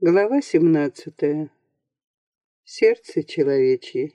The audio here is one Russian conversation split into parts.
Глава семнадцатая. Сердце человечье.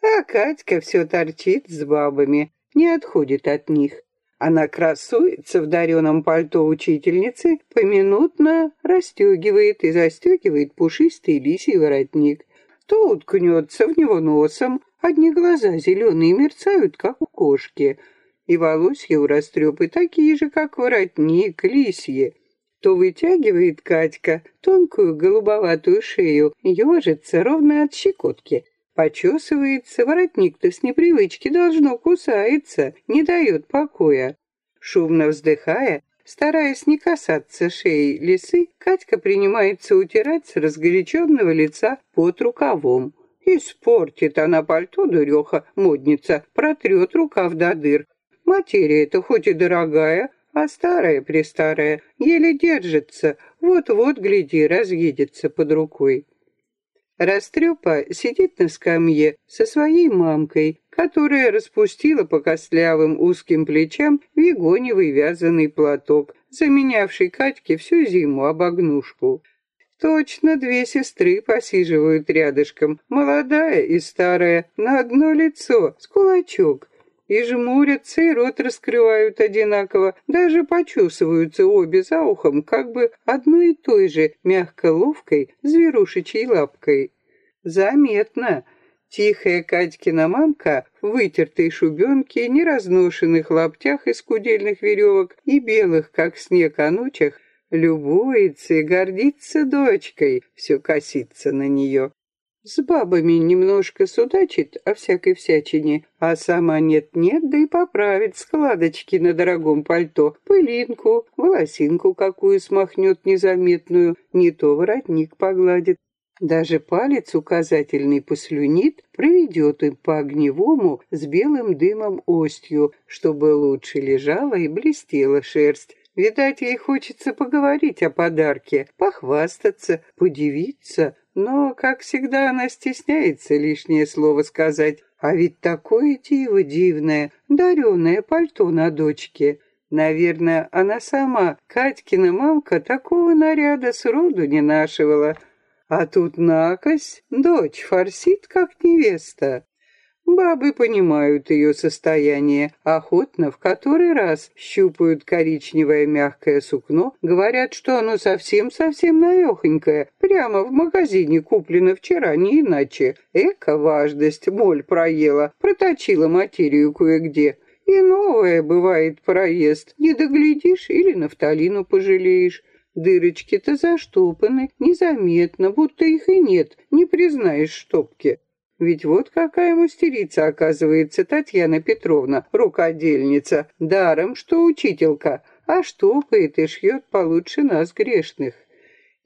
А Катька все торчит с бабами, не отходит от них. Она красуется в дареном пальто учительницы, поминутно расстегивает и застегивает пушистый лисий воротник. То уткнется в него носом, одни глаза зеленые мерцают, как у кошки, и волосья у растрепы такие же, как воротник, лисьи то вытягивает Катька тонкую голубоватую шею, ежится ровно от щекотки. Почесывается, воротник-то с непривычки должно кусается, не дает покоя. Шумно вздыхая, стараясь не касаться шеи лисы, Катька принимается утирать с разгоряченного лица под рукавом. Испортит она пальто дуреха, модница, протрет рукав до дыр. Материя-то хоть и дорогая, а старая-престарая еле держится, вот-вот, гляди, разъедется под рукой. Растрепа сидит на скамье со своей мамкой, которая распустила по костлявым узким плечам вигоневый вязаный платок, заменявший Катьке всю зиму обогнушку. Точно две сестры посиживают рядышком, молодая и старая, на одно лицо, с кулачок, и жмурятся, и рот раскрывают одинаково, даже почесываются обе за ухом, как бы одной и той же мягко-ловкой зверушечьей лапкой. Заметно. Тихая Катькина мамка в вытертой шубенке, неразношенных лаптях из кудельных веревок и белых, как снег, анучах, любуется и гордится дочкой, все косится на нее. С бабами немножко судачит о всякой всячине, а сама нет-нет, да и поправит складочки на дорогом пальто, пылинку, волосинку какую смахнет незаметную, не то воротник погладит. Даже палец указательный послюнит, проведет им по огневому с белым дымом остью, чтобы лучше лежала и блестела шерсть. Видать, ей хочется поговорить о подарке, похвастаться, подивиться, но, как всегда, она стесняется лишнее слово сказать. А ведь такое диво дивное, дареное пальто на дочке. Наверное, она сама, Катькина мамка, такого наряда сроду не нашивала. А тут накось, дочь форсит, как невеста. Бабы понимают ее состояние, охотно в который раз щупают коричневое мягкое сукно, говорят, что оно совсем-совсем навехонькое, прямо в магазине куплено вчера, не иначе. Эко-важность моль проела, проточила материю кое-где. И новое бывает проезд, не доглядишь или нафталину пожалеешь. Дырочки-то заштопаны, незаметно, будто их и нет, не признаешь штопки. Ведь вот какая мастерица, оказывается, Татьяна Петровна, рукодельница, даром, что учителька, а штопает и шьет получше нас грешных.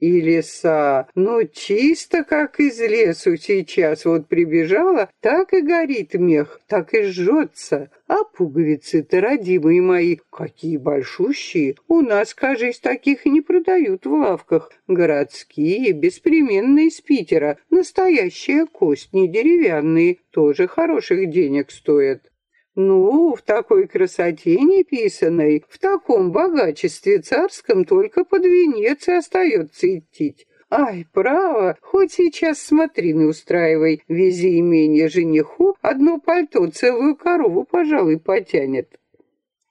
И леса, ну чисто как из лесу сейчас вот прибежала, так и горит мех, так и жжется. А пуговицы-то, родимые мои, какие большущие. У нас, кажись, таких не продают в лавках. Городские, беспременные из Питера. Настоящая кость, не деревянные, тоже хороших денег стоят. Ну, в такой красоте неписанной, в таком богачестве царском только под венец и остается идти. Ай, право, хоть сейчас смотрины устраивай, вези имение жениху, одно пальто целую корову, пожалуй, потянет.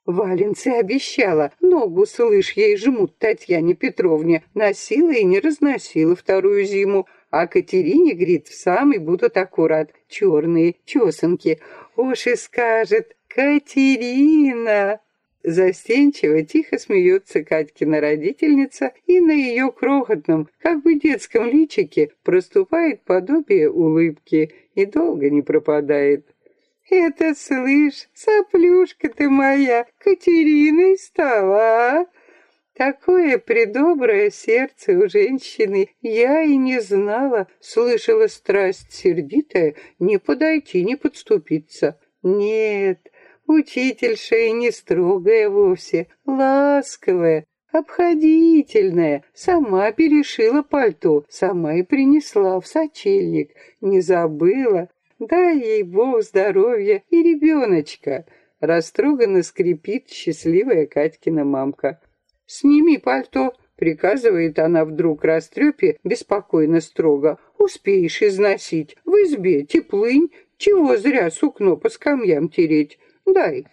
Валенцы обещала, ногу, слышь, ей жмут Татьяне Петровне, носила и не разносила вторую зиму, а Катерине, говорит, в самый будут аккурат, черные, чесанки. Уж и скажет «Катерина!» Застенчиво, тихо смеется Катькина родительница, и на ее крохотном, как бы детском личике проступает подобие улыбки и долго не пропадает. «Это, слышь, соплюшка ты моя, Катериной стала, а?» Такое предоброе сердце у женщины я и не знала, слышала страсть сердитая, не подойти, не подступиться. Нет, учительша и не строгая вовсе, ласковая, обходительная, сама перешила пальто, сама и принесла в сочельник, не забыла. Дай ей Бог здоровья и ребеночка. Растроганно скрипит счастливая Катькина мамка. «Сними пальто», — Приказывает она вдруг растрепе, беспокойно строго. Успеешь износить. В избе теплынь. Чего зря сукно по скамьям тереть. Дай.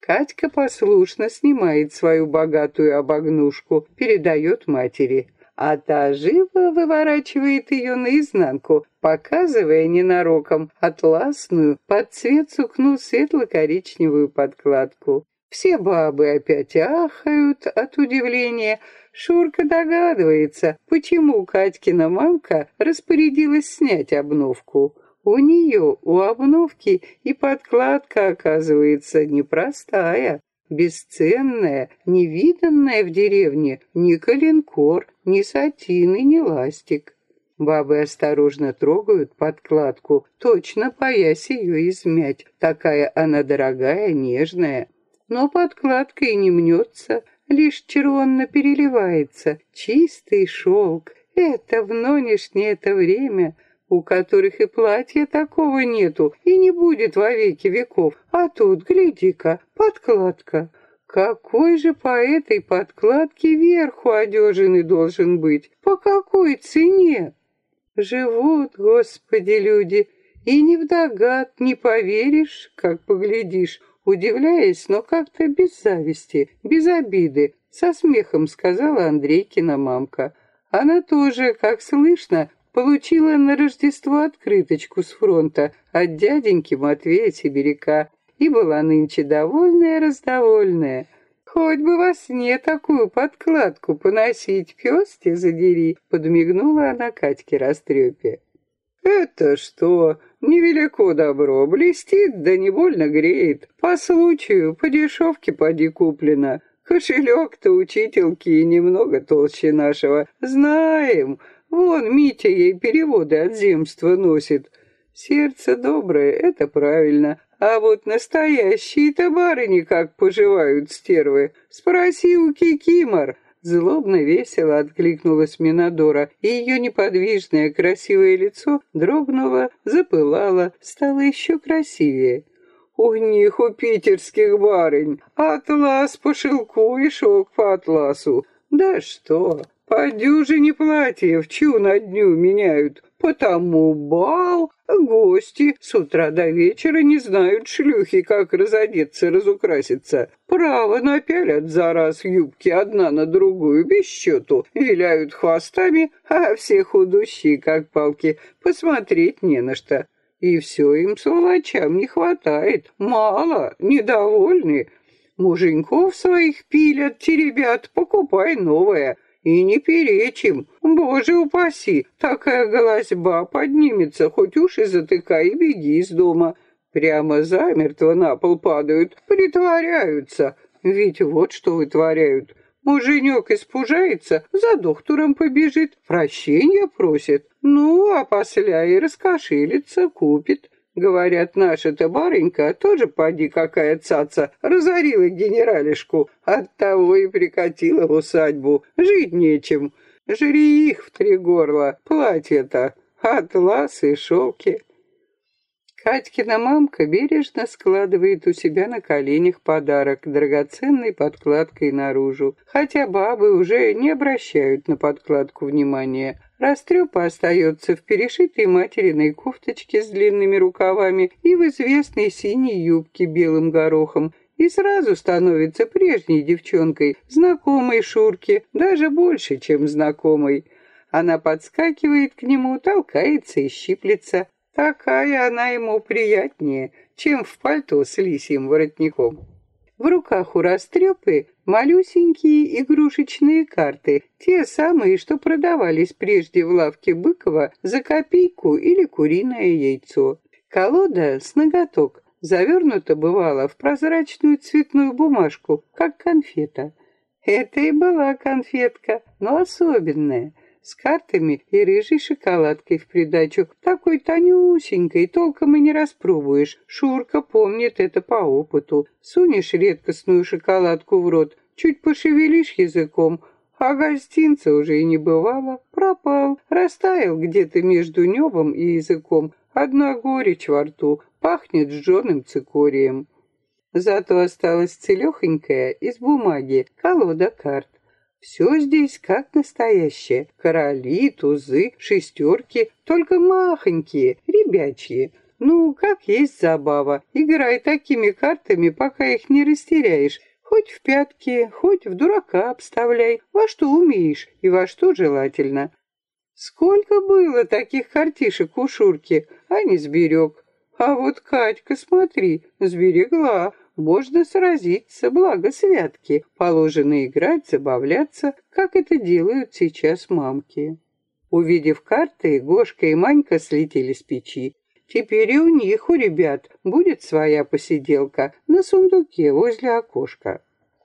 Катька послушно снимает свою богатую обогнушку, передает матери а та живо выворачивает ее наизнанку, показывая ненароком атласную под цвет сукну светло-коричневую подкладку. Все бабы опять ахают от удивления. Шурка догадывается, почему Катькина мамка распорядилась снять обновку. У нее, у обновки и подкладка, оказывается, непростая, бесценная, невиданная в деревне ни коленкор, ни сатин и ни ластик. Бабы осторожно трогают подкладку, точно боясь ее измять. Такая она дорогая, нежная. Но подкладка и не мнется, лишь червонно переливается. Чистый шелк. Это в нынешнее это время у которых и платья такого нету, и не будет во веки веков. А тут, гляди-ка, подкладка. Какой же по этой подкладке верху одеженный должен быть? По какой цене? Живут, Господи, люди, и не вдогад, не поверишь, как поглядишь, удивляясь, но как-то без зависти, без обиды, со смехом сказала Андрейкина мамка. Она тоже, как слышно, получила на Рождество открыточку с фронта от дяденьки Матвея Сибиряка и была нынче довольная-раздовольная. «Хоть бы во сне такую подкладку поносить, пес те задери!» — подмигнула она Катьке Растрепе. «Это что? Невелико добро. Блестит, да не больно греет. По случаю, по дешевке поди куплено. Кошелек-то учительки немного толще нашего. Знаем, Вон Митя ей переводы от земства носит. Сердце доброе, это правильно. А вот настоящие-то барыни как поживают, стервы. Спроси у Кикимор. Злобно весело откликнулась Минадора, и ее неподвижное красивое лицо дрогнуло, запылало, стало еще красивее. У них, у питерских барынь, атлас по шелку и шелк по атласу. Да что, по дюжине платьев чу на дню меняют, потому бал, гости с утра до вечера не знают шлюхи, как разодеться, разукраситься. Право напялят за раз юбки одна на другую без счету, виляют хвостами, а все худущие, как палки, посмотреть не на что. И все им, сволочам, не хватает, мало, недовольны. Муженьков своих пилят, теребят, покупай новое — и не перечим. Боже упаси, такая голозьба поднимется, хоть уши затыкай и беги из дома. Прямо замертво на пол падают, притворяются. Ведь вот что вытворяют. Муженек испужается, за доктором побежит, прощения просит. Ну, а после и раскошелится, купит. Говорят, наша-то барынька тоже, поди, какая цаца, разорила генералишку, оттого и прикатила в усадьбу. Жить нечем. Жри их в три горла, платье-то, атлас и шелки. Катькина мамка бережно складывает у себя на коленях подарок драгоценной подкладкой наружу, хотя бабы уже не обращают на подкладку внимания. Растрепа остается в перешитой материной кофточке с длинными рукавами и в известной синей юбке белым горохом, и сразу становится прежней девчонкой, знакомой Шурке, даже больше, чем знакомой. Она подскакивает к нему, толкается и щиплется. Такая она ему приятнее, чем в пальто с лисьим воротником. В руках у растрепы малюсенькие игрушечные карты, те самые, что продавались прежде в лавке Быкова за копейку или куриное яйцо. Колода с ноготок завернута бывала в прозрачную цветную бумажку, как конфета. Это и была конфетка, но особенная — с картами и рыжей шоколадкой в придачу. Такой тонюсенькой, толком и не распробуешь. Шурка помнит это по опыту. Сунешь редкостную шоколадку в рот, чуть пошевелишь языком, а гостинца уже и не бывало. Пропал, растаял где-то между небом и языком. Одна горечь во рту, пахнет сжженным цикорием. Зато осталась целехонькая из бумаги колода карт. Все здесь как настоящее. Короли, тузы, шестерки, только махонькие, ребячьи. Ну, как есть забава. Играй такими картами, пока их не растеряешь. Хоть в пятки, хоть в дурака обставляй, во что умеешь и во что желательно. Сколько было таких картишек у Шурки, а не сберег. А вот Катька, смотри, сберегла. Можно сразиться, благо святки. Положено играть, забавляться, как это делают сейчас мамки. Увидев карты, Гошка и Манька слетели с печи. Теперь и у них, у ребят, будет своя посиделка на сундуке возле окошка.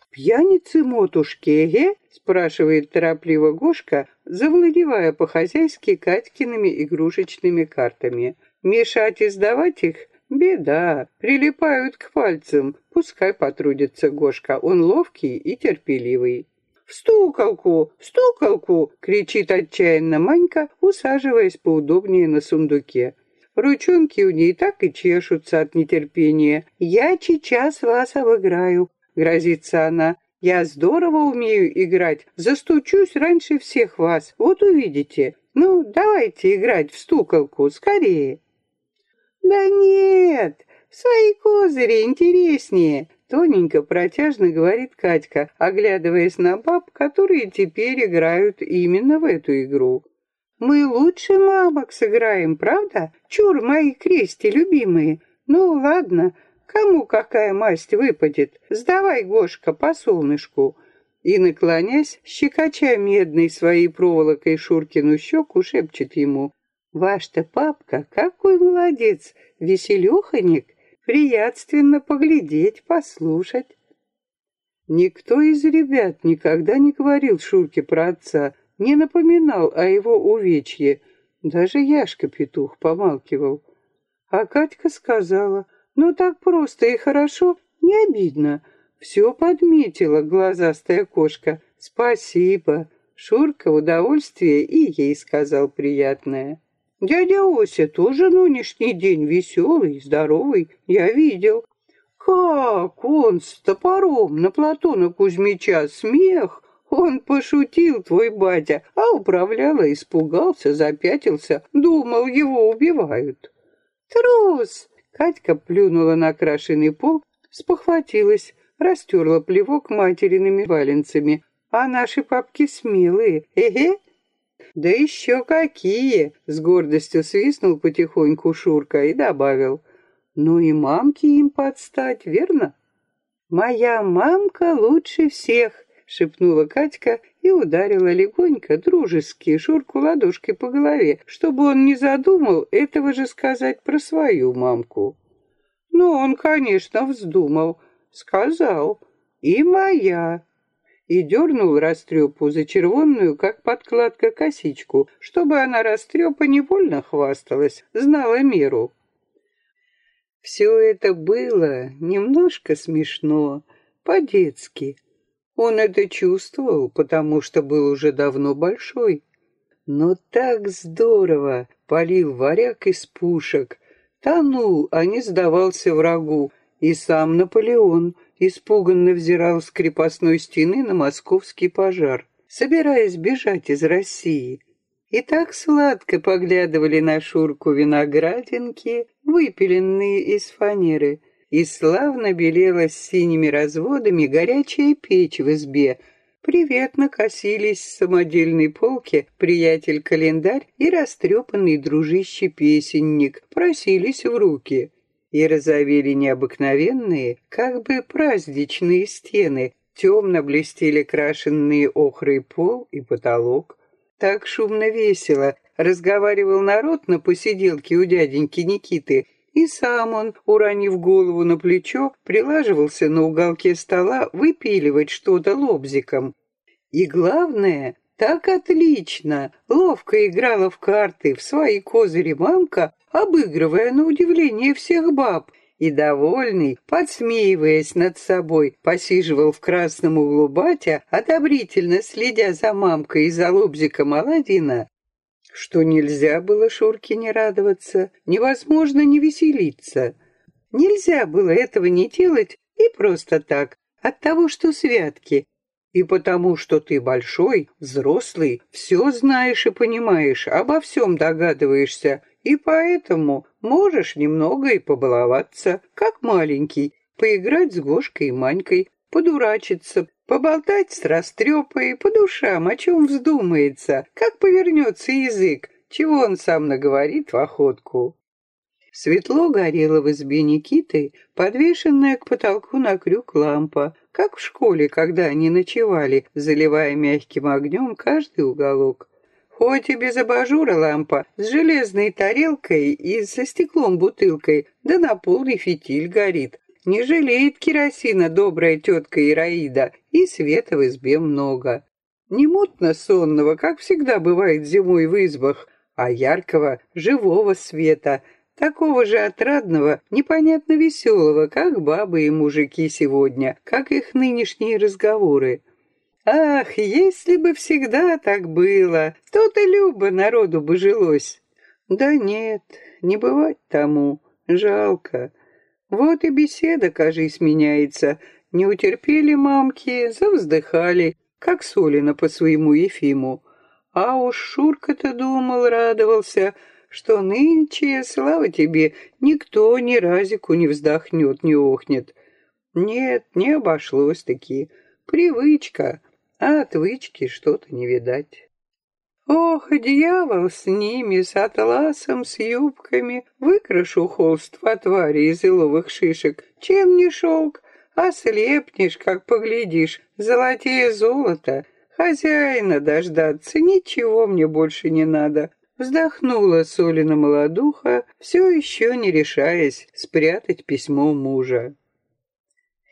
«Пьяницы мотушки, эге?» — спрашивает торопливо Гошка, завладевая по-хозяйски Катькиными игрушечными картами. «Мешать и сдавать их Беда, прилипают к пальцам. Пускай потрудится Гошка, он ловкий и терпеливый. «В стуколку! В стуколку!» — кричит отчаянно Манька, усаживаясь поудобнее на сундуке. Ручонки у ней так и чешутся от нетерпения. «Я сейчас вас обыграю», — грозится она. «Я здорово умею играть, застучусь раньше всех вас, вот увидите. Ну, давайте играть в стуколку, скорее». «Да нет, свои козыри интереснее», — тоненько протяжно говорит Катька, оглядываясь на баб, которые теперь играют именно в эту игру. «Мы лучше мамок сыграем, правда? Чур, мои крести любимые. Ну, ладно, кому какая масть выпадет? Сдавай, Гошка, по солнышку». И, наклонясь, щекоча медной своей проволокой Шуркину щеку, шепчет ему. Ваш-то папка какой молодец, веселеханик, приятственно поглядеть, послушать. Никто из ребят никогда не говорил Шурке про отца, не напоминал о его увечье. Даже Яшка-петух помалкивал. А Катька сказала, ну так просто и хорошо, не обидно. Все подметила глазастая кошка. Спасибо. Шурка удовольствие и ей сказал приятное. Дядя Ося тоже нынешний день веселый, здоровый, я видел. Как он с топором на Платона Кузьмича смех! Он пошутил, твой батя, а управляла испугался, запятился, думал, его убивают. Трус! Катька плюнула на окрашенный пол, спохватилась, растерла плевок материными валенцами. А наши папки смелые, эге, «Да еще какие!» — с гордостью свистнул потихоньку Шурка и добавил. «Ну и мамки им подстать, верно?» «Моя мамка лучше всех!» — шепнула Катька и ударила легонько, дружески, Шурку ладошкой по голове, чтобы он не задумал этого же сказать про свою мамку. Ну, он, конечно, вздумал. Сказал. И моя и дернул растрепу за червонную, как подкладка, косичку, чтобы она растрепа невольно хвасталась, знала меру. Все это было немножко смешно, по-детски. Он это чувствовал, потому что был уже давно большой. Но так здорово полил варяг из пушек, тонул, а не сдавался врагу, и сам Наполеон испуганно взирал с крепостной стены на московский пожар, собираясь бежать из России. И так сладко поглядывали на Шурку виноградинки, выпиленные из фанеры, и славно белела с синими разводами горячая печь в избе, Приветно косились с самодельной полки приятель-календарь и растрепанный дружище-песенник, просились в руки и разовели необыкновенные, как бы праздничные стены, темно блестели крашенные охрой пол и потолок. Так шумно весело разговаривал народ на посиделке у дяденьки Никиты, и сам он, уронив голову на плечо, прилаживался на уголке стола выпиливать что-то лобзиком. И главное, так отлично, ловко играла в карты в свои козыри мамка, обыгрывая на удивление всех баб, и, довольный, подсмеиваясь над собой, посиживал в красном углу батя, одобрительно следя за мамкой и за лобзиком Аладдина, что нельзя было Шурке не радоваться, невозможно не веселиться. Нельзя было этого не делать и просто так, от того, что святки. И потому, что ты большой, взрослый, все знаешь и понимаешь, обо всем догадываешься, и поэтому можешь немного и побаловаться, как маленький, поиграть с Гошкой и Манькой, подурачиться, поболтать с растрепой, по душам, о чем вздумается, как повернется язык, чего он сам наговорит в охотку. Светло горела в избе Никиты, подвешенная к потолку на крюк лампа, как в школе, когда они ночевали, заливая мягким огнем каждый уголок. Хоть и без абажура лампа, с железной тарелкой и со стеклом бутылкой, да на полный фитиль горит. Не жалеет керосина добрая тетка Ираида, и света в избе много. Не мутно сонного, как всегда бывает зимой в избах, а яркого, живого света — такого же отрадного, непонятно веселого, как бабы и мужики сегодня, как их нынешние разговоры. Ах, если бы всегда так было, то-то любо народу бы жилось. Да нет, не бывать тому, жалко. Вот и беседа, кажись, меняется. Не утерпели мамки, завздыхали, как Солина по своему Ефиму. А уж Шурка-то думал, радовался — что нынче, слава тебе, никто ни разику не вздохнет, не охнет. Нет, не обошлось-таки. Привычка, а отвычки что-то не видать. Ох, дьявол с ними, с атласом, с юбками, выкрашу холст в отваре из иловых шишек. Чем не шелк, ослепнешь, как поглядишь, золотее золото. Хозяина дождаться, ничего мне больше не надо. Вздохнула Солина молодуха, все еще не решаясь спрятать письмо мужа.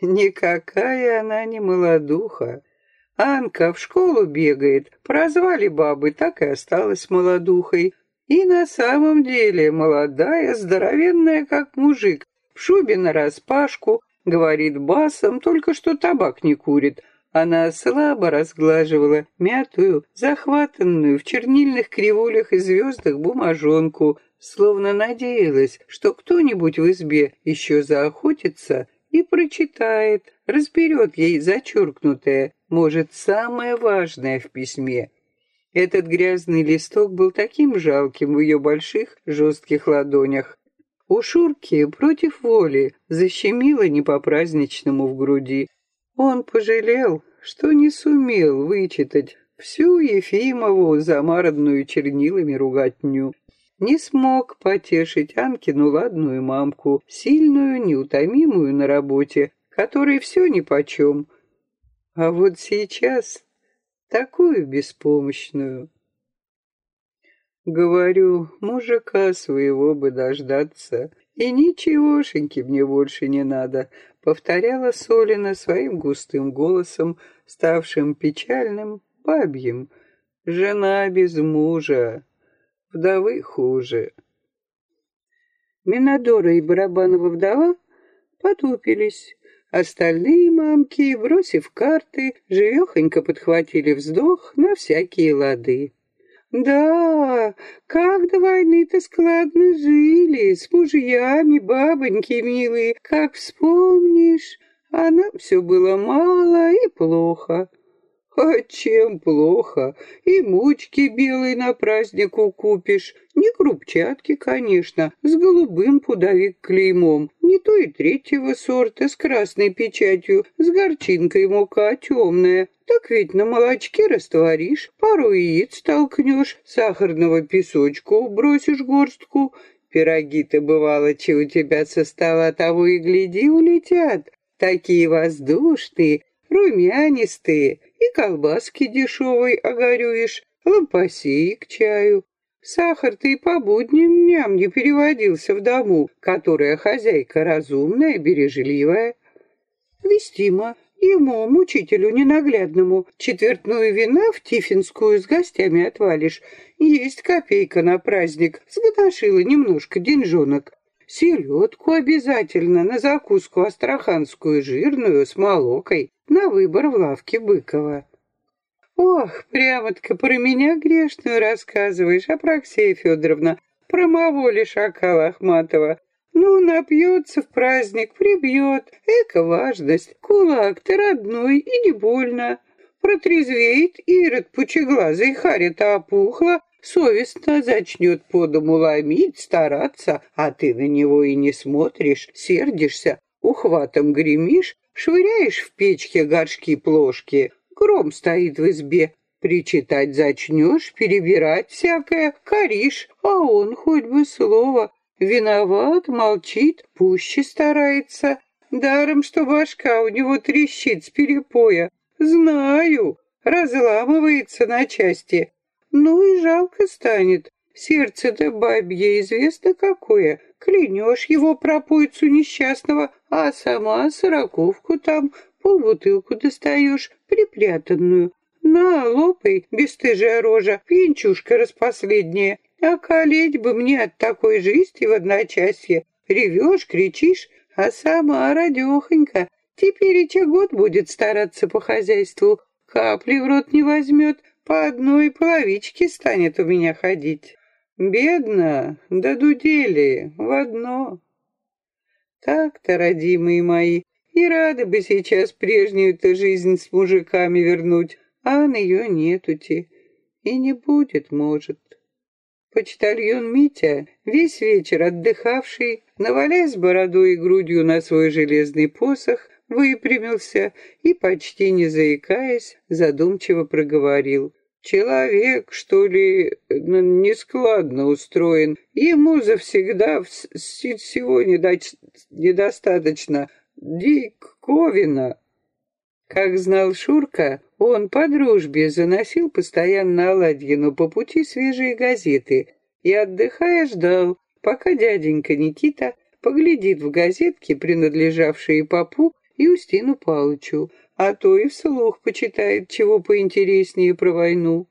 Никакая она не молодуха. Анка в школу бегает, прозвали бабы, так и осталась молодухой. И на самом деле молодая, здоровенная, как мужик, в шубе нараспашку, говорит басом, только что табак не курит, она слабо разглаживала мятую, захватанную в чернильных кривулях и звездах бумажонку, словно надеялась, что кто-нибудь в избе еще заохотится и прочитает, разберет ей зачеркнутое, может, самое важное в письме. Этот грязный листок был таким жалким в ее больших жестких ладонях. У Шурки против воли защемило не по-праздничному в груди, он пожалел, что не сумел вычитать всю Ефимову замаранную чернилами ругатню. Не смог потешить Анкину ладную мамку, сильную, неутомимую на работе, которой все нипочем. А вот сейчас такую беспомощную. Говорю, мужика своего бы дождаться, и ничегошеньки мне больше не надо, повторяла Солина своим густым голосом, ставшим печальным, бабьим. Жена без мужа, вдовы хуже. Минадора и Барабанова вдова потупились. Остальные мамки, бросив карты, живехонько подхватили вздох на всякие лады. Да, как до войны-то складно жили, с мужьями, бабоньки милые, как вспомнишь, а нам все было мало и плохо. А чем плохо? И мучки белые на празднику купишь. Не крупчатки, конечно, с голубым пудовик-клеймом. Не то и третьего сорта, с красной печатью, с горчинкой мука темная. Так ведь на молочке растворишь, пару яиц толкнешь, сахарного песочку бросишь горстку. Пироги-то, бывало, че у тебя со стола того и гляди улетят. Такие воздушные, румянистые, и колбаски дешевой огорюешь, лампасеи к чаю. Сахар-то и по будним дням не переводился в дому, которая хозяйка разумная, бережливая. Вестима, ему, мучителю ненаглядному, четвертную вина в Тифинскую с гостями отвалишь. Есть копейка на праздник, сготошила немножко деньжонок. Селедку обязательно на закуску астраханскую жирную с молокой на выбор в лавке Быкова. Ох, прямо-таки про меня грешную рассказываешь, Апраксея Федоровна, про маволи шакала Ахматова. Ну, напьется в праздник, прибьет. Эка важность, кулак ты родной и не больно. Протрезвеет Ирод пучеглазый, харя-то опухла, совестно зачнет по дому ломить, стараться, а ты на него и не смотришь, сердишься, ухватом гремишь, швыряешь в печке горшки-плошки, гром стоит в избе, причитать зачнешь, перебирать всякое, коришь, а он хоть бы слово, виноват, молчит, пуще старается, даром, что башка у него трещит с перепоя, Знаю, разламывается на части. Ну и жалко станет. Сердце-то бабье известно какое. Клянешь его пропойцу несчастного, а сама сороковку там, полбутылку достаешь, припрятанную. На, лопай, бесстыжая рожа, пьянчушка распоследняя. А колеть бы мне от такой жизни в одночасье. Ревешь, кричишь, а сама радехонька, Теперь и год будет стараться по хозяйству, капли в рот не возьмет, по одной половичке станет у меня ходить. Бедно, да дудели, в одно. Так-то, родимые мои, и рады бы сейчас прежнюю-то жизнь с мужиками вернуть, а на ее нетути. И не будет, может. Почтальон Митя, весь вечер отдыхавший, навалясь бородой и грудью на свой железный посох, выпрямился и, почти не заикаясь, задумчиво проговорил. Человек, что ли, нескладно устроен. Ему завсегда всего недостаточно. Диковина. Как знал Шурка, он по дружбе заносил постоянно Аладьину по пути свежие газеты и, отдыхая, ждал, пока дяденька Никита поглядит в газетки, принадлежавшие папу, и Устину Палычу, а то и вслух почитает чего поинтереснее про войну.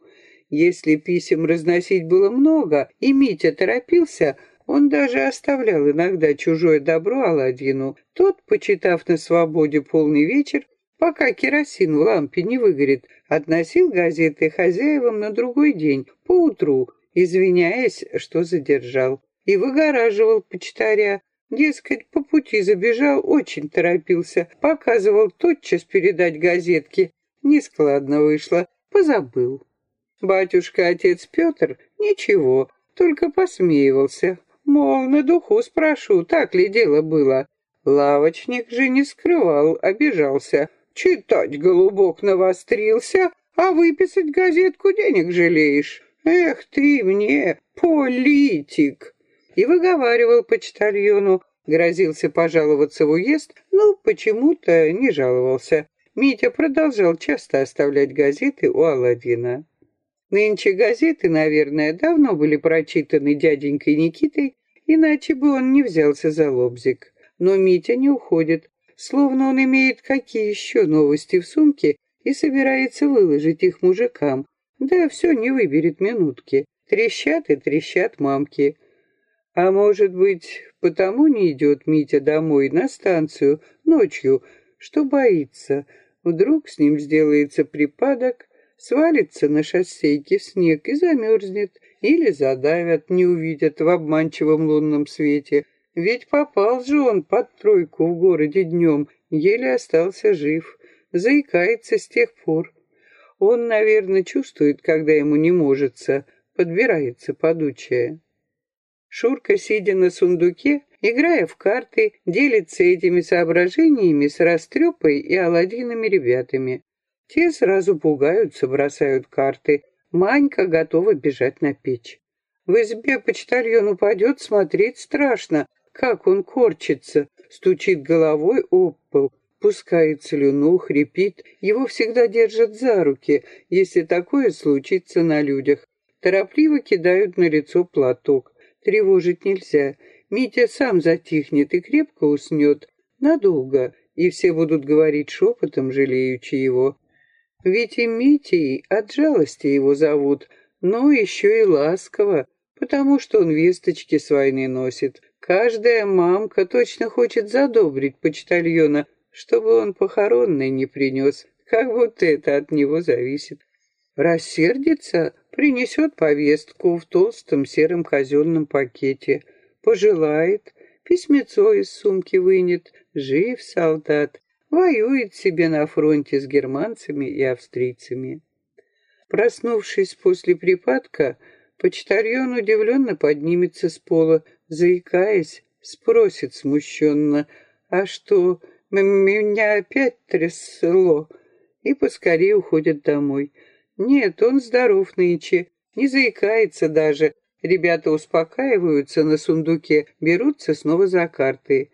Если писем разносить было много, и Митя торопился, он даже оставлял иногда чужое добро Аладдину. Тот, почитав на свободе полный вечер, пока керосин в лампе не выгорит, относил газеты хозяевам на другой день, поутру, извиняясь, что задержал, и выгораживал почтаря, Дескать, по пути забежал, очень торопился. Показывал тотчас передать газетки. Нескладно вышло, позабыл. Батюшка-отец Петр ничего, только посмеивался. Мол, на духу спрошу, так ли дело было. Лавочник же не скрывал, обижался. Читать голубок навострился, а выписать газетку денег жалеешь. Эх ты мне, политик! И выговаривал почтальону, грозился пожаловаться в уезд, но почему-то не жаловался. Митя продолжал часто оставлять газеты у Аладдина. Нынче газеты, наверное, давно были прочитаны дяденькой Никитой, иначе бы он не взялся за лобзик. Но Митя не уходит, словно он имеет какие еще новости в сумке и собирается выложить их мужикам. Да все не выберет минутки. Трещат и трещат мамки. А может быть, потому не идет Митя домой на станцию ночью, что боится. Вдруг с ним сделается припадок, свалится на шоссейке в снег и замерзнет, или задавят, не увидят в обманчивом лунном свете. Ведь попал же он под тройку в городе днем, еле остался жив, заикается с тех пор. Он, наверное, чувствует, когда ему не можется, подбирается подучая. Шурка, сидя на сундуке, играя в карты, делится этими соображениями с Растрепой и Аладдиными ребятами. Те сразу пугаются, бросают карты. Манька готова бежать на печь. В избе почтальон упадет, смотреть страшно, как он корчится, стучит головой об пол, пускает слюну, хрипит. Его всегда держат за руки, если такое случится на людях. Торопливо кидают на лицо платок. Тревожить нельзя. Митя сам затихнет и крепко уснет. Надолго. И все будут говорить шепотом, жалеючи его. Ведь и Митей от жалости его зовут, но еще и ласково, потому что он весточки с войны носит. Каждая мамка точно хочет задобрить почтальона, чтобы он похоронный не принес, как будто это от него зависит. Рассердится, принесет повестку в толстом сером казенном пакете, пожелает, письмецо из сумки вынет, жив солдат, воюет себе на фронте с германцами и австрийцами. Проснувшись после припадка, почтальон удивленно поднимется с пола, заикаясь, спросит смущенно, «А что, меня опять трясло?» и поскорее уходит домой. Нет, он здоров нынче, не заикается даже. Ребята успокаиваются на сундуке, берутся снова за карты.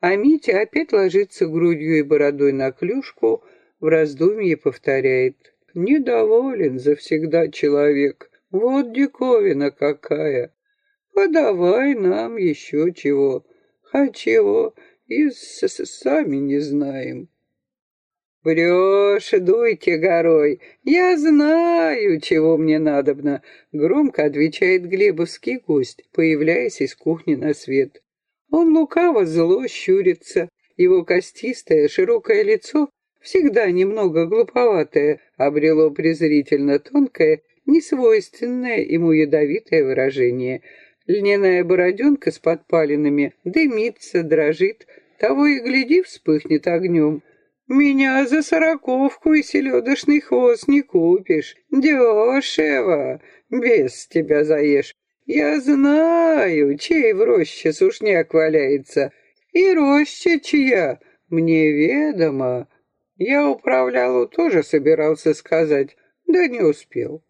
А Митя опять ложится грудью и бородой на клюшку, в раздумье повторяет. Недоволен завсегда человек. Вот диковина какая. Подавай нам еще чего. А чего, и сами не знаем. «Врешь, дуйте горой, я знаю, чего мне надобно», — громко отвечает глебовский гость, появляясь из кухни на свет. Он лукаво зло щурится, его костистое широкое лицо, всегда немного глуповатое, обрело презрительно тонкое, несвойственное ему ядовитое выражение. Льняная бороденка с подпалинами дымится, дрожит, того и гляди вспыхнет огнем. Меня за сороковку и селедочный хвост не купишь. Дешево, без тебя заешь. Я знаю, чей в роще сушняк валяется. И роща чья, мне ведомо. Я управлялу тоже собирался сказать, да не успел.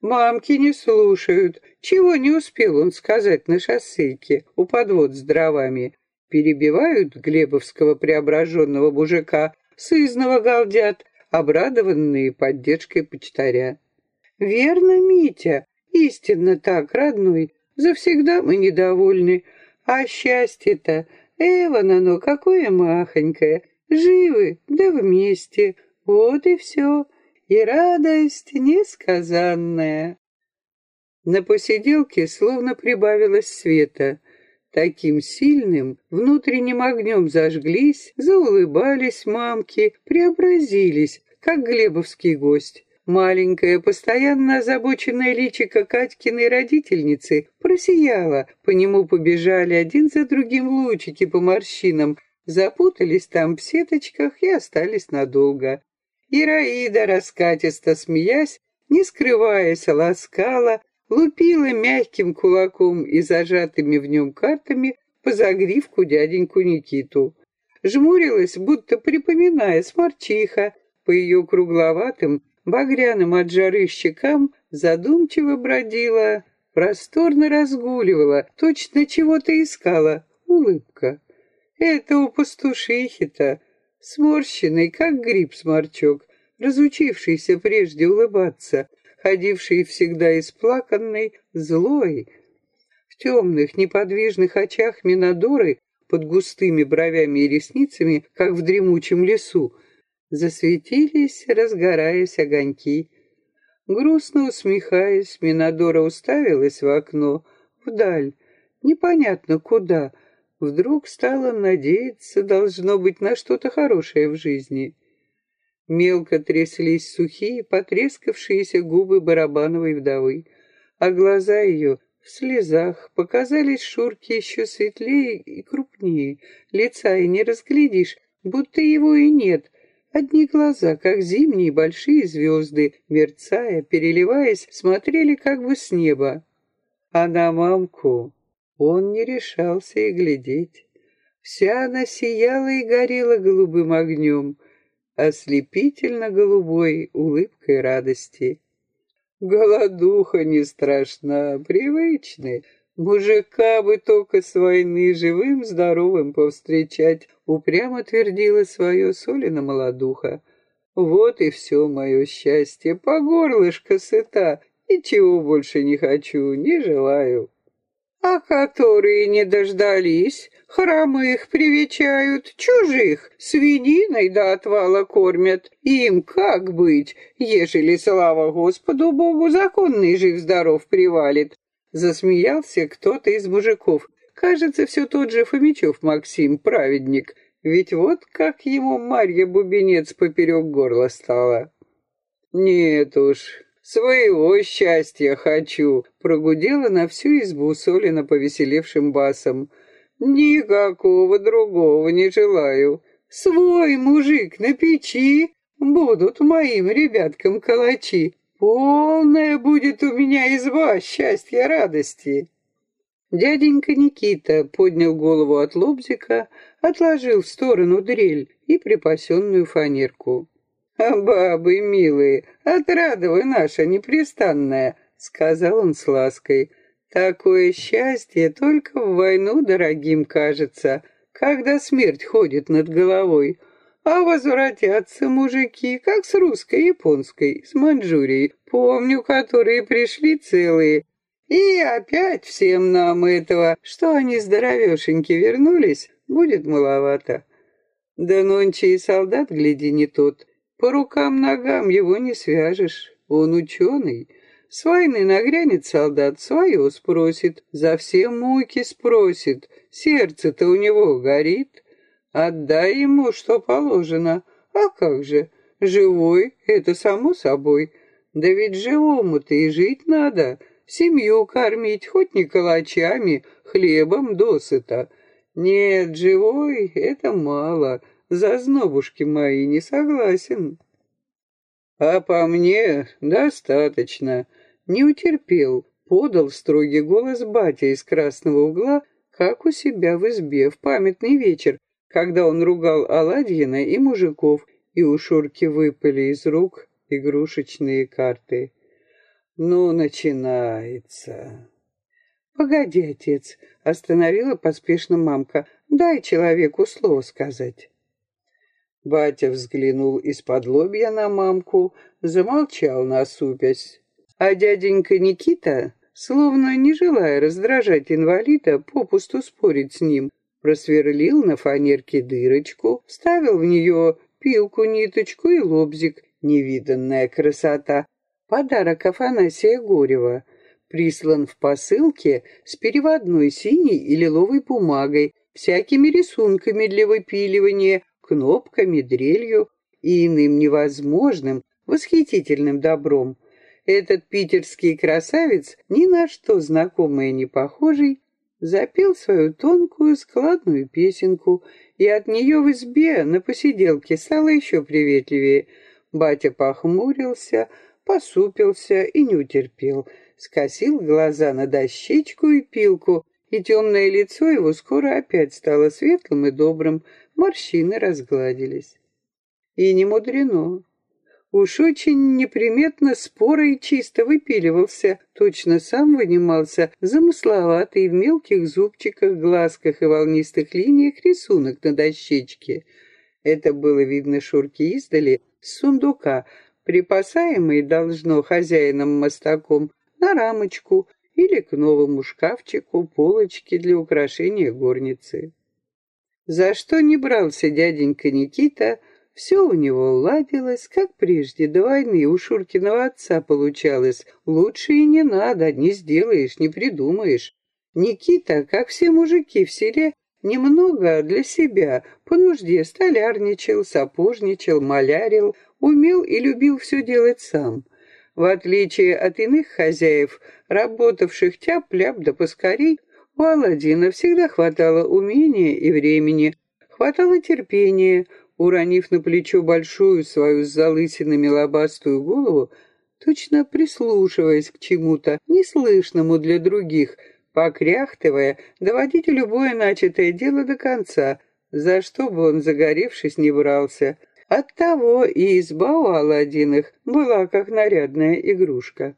Мамки не слушают. Чего не успел он сказать на шоссейке у подвод с дровами? Перебивают Глебовского преображенного мужика, сызново галдят, обрадованные поддержкой почтаря. «Верно, Митя, истинно так, родной, завсегда мы недовольны. А счастье-то, Эван оно какое махонькое, живы, да вместе, вот и все, и радость несказанная». На посиделке словно прибавилось света — Таким сильным внутренним огнем зажглись, заулыбались мамки, преобразились, как глебовский гость. Маленькая, постоянно озабоченная личико Катькиной родительницы просияла, по нему побежали один за другим лучики по морщинам, запутались там в сеточках и остались надолго. Ираида, раскатисто смеясь, не скрываясь, ласкала, лупила мягким кулаком и зажатыми в нем картами по загривку дяденьку Никиту. Жмурилась, будто припоминая сморчиха, по ее кругловатым, багряным от жары щекам задумчиво бродила, просторно разгуливала, точно чего-то искала, улыбка. Это у пастушихи-то, сморщенный, как гриб-сморчок, разучившийся прежде улыбаться, ходивший всегда исплаканный, злой. В темных, неподвижных очах Минадоры, под густыми бровями и ресницами, как в дремучем лесу, засветились, разгораясь огоньки. Грустно усмехаясь, Минадора уставилась в окно, вдаль, непонятно куда. Вдруг стала надеяться, должно быть, на что-то хорошее в жизни. Мелко тряслись сухие, потрескавшиеся губы барабановой вдовы, а глаза ее в слезах показались Шурке еще светлее и крупнее. Лица и не разглядишь, будто его и нет. Одни глаза, как зимние большие звезды, мерцая, переливаясь, смотрели как бы с неба. А на мамку он не решался и глядеть. Вся она сияла и горела голубым огнем, ослепительно-голубой улыбкой радости. Голодуха не страшна, привычный. Мужика бы только с войны живым, здоровым повстречать, упрямо твердила свое Солина молодуха. Вот и все мое счастье, по горлышко сыта, ничего больше не хочу, не желаю а которые не дождались, хромых привечают, чужих свининой до отвала кормят. Им как быть, ежели, слава Господу Богу, законный жив-здоров привалит? Засмеялся кто-то из мужиков. Кажется, все тот же Фомичев Максим, праведник. Ведь вот как ему Марья Бубенец поперек горла стала. Нет уж, «Своего счастья хочу!» — прогудела на всю избу Солина повеселевшим басом. «Никакого другого не желаю. Свой мужик на печи, будут моим ребяткам калачи. Полная будет у меня изба счастья, радости. Дяденька Никита поднял голову от лобзика, отложил в сторону дрель и припасенную фанерку. «А бабы милые, отрада наша непрестанная», — сказал он с лаской. «Такое счастье только в войну дорогим кажется, когда смерть ходит над головой. А возвратятся мужики, как с русской, японской, с Маньчжурией, помню, которые пришли целые. И опять всем нам этого, что они здоровешеньки вернулись, будет маловато. Да нонче и солдат, гляди, не тот. По рукам-ногам его не свяжешь, он ученый. С войны нагрянет солдат, свое спросит, за все муки спросит, сердце-то у него горит. Отдай ему, что положено. А как же, живой — это само собой. Да ведь живому-то и жить надо, семью кормить, хоть не калачами, хлебом досыта. Нет, живой — это мало, за знобушки мои не согласен. А по мне достаточно. Не утерпел, подал строгий голос батя из красного угла, как у себя в избе в памятный вечер, когда он ругал Аладьина и мужиков, и у Шурки выпали из рук игрушечные карты. Ну, начинается. Погоди, отец, остановила поспешно мамка. Дай человеку слово сказать. Батя взглянул из-под лобья на мамку, замолчал насупясь. А дяденька Никита, словно не желая раздражать инвалида, попусту спорить с ним, просверлил на фанерке дырочку, вставил в нее пилку, ниточку и лобзик. Невиданная красота. Подарок Афанасия Горева. Прислан в посылке с переводной синей и лиловой бумагой, всякими рисунками для выпиливания, кнопками, дрелью и иным невозможным, восхитительным добром. Этот питерский красавец, ни на что знакомый и не похожий, запел свою тонкую складную песенку, и от нее в избе на посиделке стало еще приветливее. Батя похмурился, посупился и не утерпел, скосил глаза на дощечку и пилку, и темное лицо его скоро опять стало светлым и добрым, морщины разгладились. И не мудрено. Уж очень неприметно спорой чисто выпиливался, точно сам вынимался замысловатый в мелких зубчиках, глазках и волнистых линиях рисунок на дощечке. Это было видно Шурки издали с сундука, припасаемый должно хозяином-мостаком на рамочку или к новому шкафчику полочки для украшения горницы. За что не брался дяденька Никита, все у него ладилось, как прежде, до войны у Шуркиного отца получалось. Лучше и не надо, не сделаешь, не придумаешь. Никита, как все мужики в селе, немного для себя, по нужде столярничал, сапожничал, малярил, умел и любил все делать сам. В отличие от иных хозяев, работавших тяп-ляп да поскорей, у Аладдина всегда хватало умения и времени, хватало терпения, уронив на плечо большую свою с залысинами лобастую голову, точно прислушиваясь к чему-то неслышному для других, покряхтывая, доводить любое начатое дело до конца, за что бы он, загоревшись, не брался. Оттого и изба у Аладдиных была как нарядная игрушка.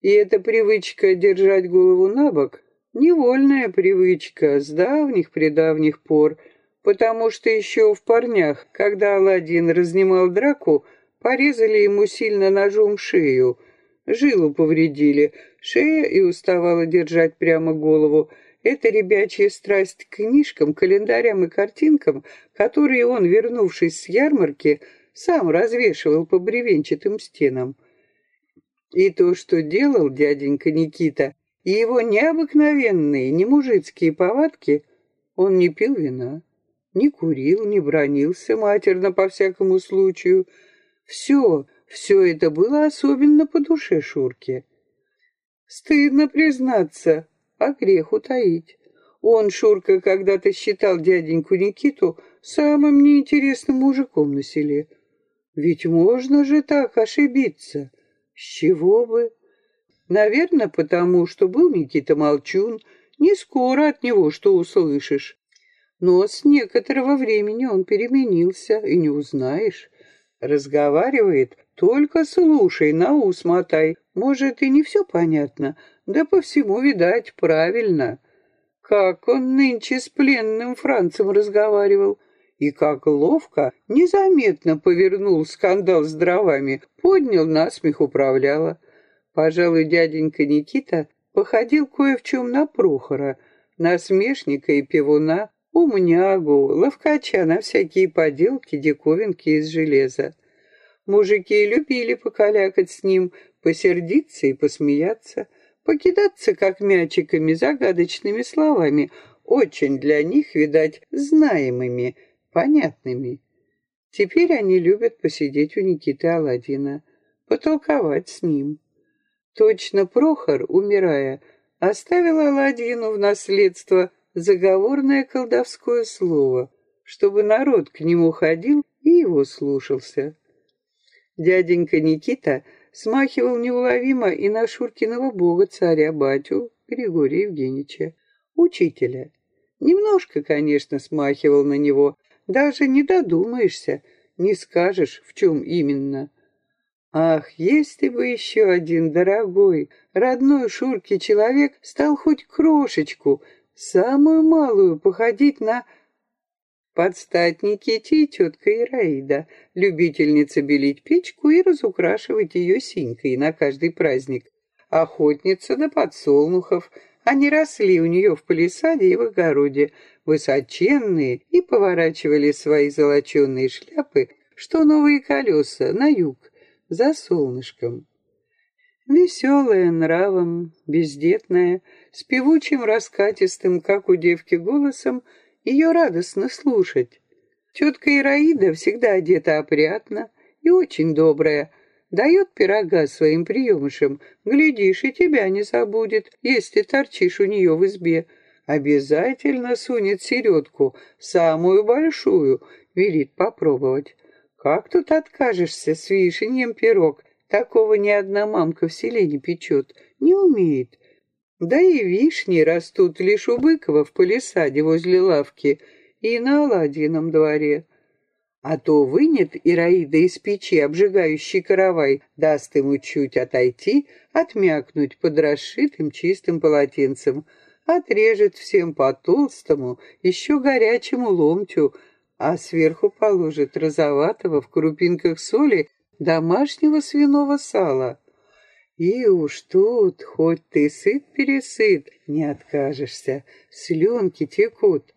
И эта привычка держать голову на бок, невольная привычка с давних-предавних пор — потому что еще в парнях, когда Аладдин разнимал драку, порезали ему сильно ножом шею, жилу повредили, шея и уставала держать прямо голову. Это ребячья страсть к книжкам, календарям и картинкам, которые он, вернувшись с ярмарки, сам развешивал по бревенчатым стенам. И то, что делал дяденька Никита, и его необыкновенные, немужицкие повадки, он не пил вина, не курил, не бронился матерно по всякому случаю. Все, все это было особенно по душе Шурке. Стыдно признаться, а грех утаить. Он, Шурка, когда-то считал дяденьку Никиту самым неинтересным мужиком на селе. Ведь можно же так ошибиться. С чего бы? Наверное, потому что был Никита Молчун, не скоро от него что услышишь. Но с некоторого времени он переменился, и не узнаешь. Разговаривает, только слушай, на ус мотай. Может, и не все понятно, да по всему, видать, правильно. Как он нынче с пленным Францем разговаривал, и как ловко, незаметно повернул скандал с дровами, поднял насмех управляла. Пожалуй, дяденька Никита походил кое в чем на Прохора, насмешника и пивуна, умнягу, ловкача на всякие поделки, диковинки из железа. Мужики любили покалякать с ним, посердиться и посмеяться, покидаться как мячиками загадочными словами, очень для них, видать, знаемыми, понятными. Теперь они любят посидеть у Никиты Аладдина, потолковать с ним. Точно Прохор, умирая, оставил Аладдину в наследство заговорное колдовское слово, чтобы народ к нему ходил и его слушался. Дяденька Никита смахивал неуловимо и на Шуркиного бога царя-батю Григория Евгеньевича, учителя. Немножко, конечно, смахивал на него, даже не додумаешься, не скажешь, в чем именно. Ах, если бы еще один дорогой, родной Шурки человек стал хоть крошечку, самую малую, походить на... Подстать Никите тетка Ираида, любительница белить печку и разукрашивать ее синькой на каждый праздник. Охотница до подсолнухов, они росли у нее в палисаде и в огороде, высоченные, и поворачивали свои золоченые шляпы, что новые колеса, на юг, за солнышком. Веселая нравом, бездетная, с певучим раскатистым, как у девки, голосом, ее радостно слушать. Тетка Ираида всегда одета опрятно и очень добрая, дает пирога своим приемышам, глядишь, и тебя не забудет, если торчишь у нее в избе. Обязательно сунет середку, самую большую, велит попробовать. Как тут откажешься с вишеньем пирог? Такого ни одна мамка в селе не печет, не умеет. Да и вишни растут лишь у Быкова в палисаде возле лавки и на Аладьином дворе. А то вынет Ираида из печи обжигающий каравай, даст ему чуть отойти, отмякнуть под расшитым чистым полотенцем, отрежет всем по толстому, еще горячему ломтю, а сверху положит розоватого в крупинках соли домашнего свиного сала. И уж тут, хоть ты сыт-пересыт, не откажешься, слюнки текут.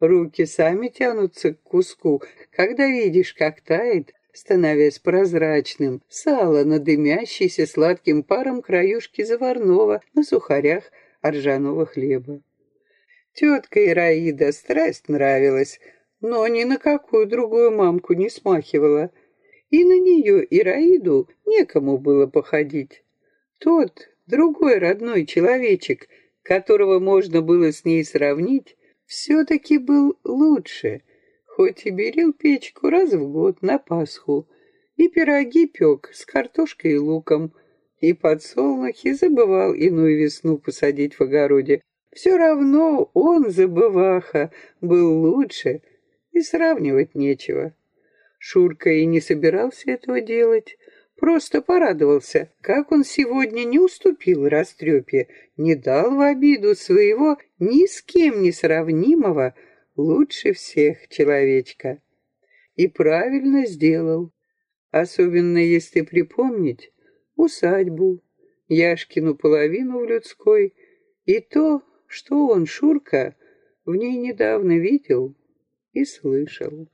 Руки сами тянутся к куску, когда видишь, как тает, становясь прозрачным, сало на дымящейся сладким паром краюшки заварного на сухарях ржаного хлеба. Тетка Ираида страсть нравилась, но ни на какую другую мамку не смахивала. И на нее, Ираиду, некому было походить. Тот, другой родной человечек, которого можно было с ней сравнить, все-таки был лучше, хоть и берил печку раз в год на Пасху, и пироги пек с картошкой и луком, и подсолнухи забывал иную весну посадить в огороде. Все равно он, забываха, был лучше — и сравнивать нечего. Шурка и не собирался этого делать, просто порадовался, как он сегодня не уступил растрепе, не дал в обиду своего ни с кем не сравнимого лучше всех человечка. И правильно сделал, особенно если припомнить усадьбу, Яшкину половину в людской и то, что он, Шурка, в ней недавно видел и слышал.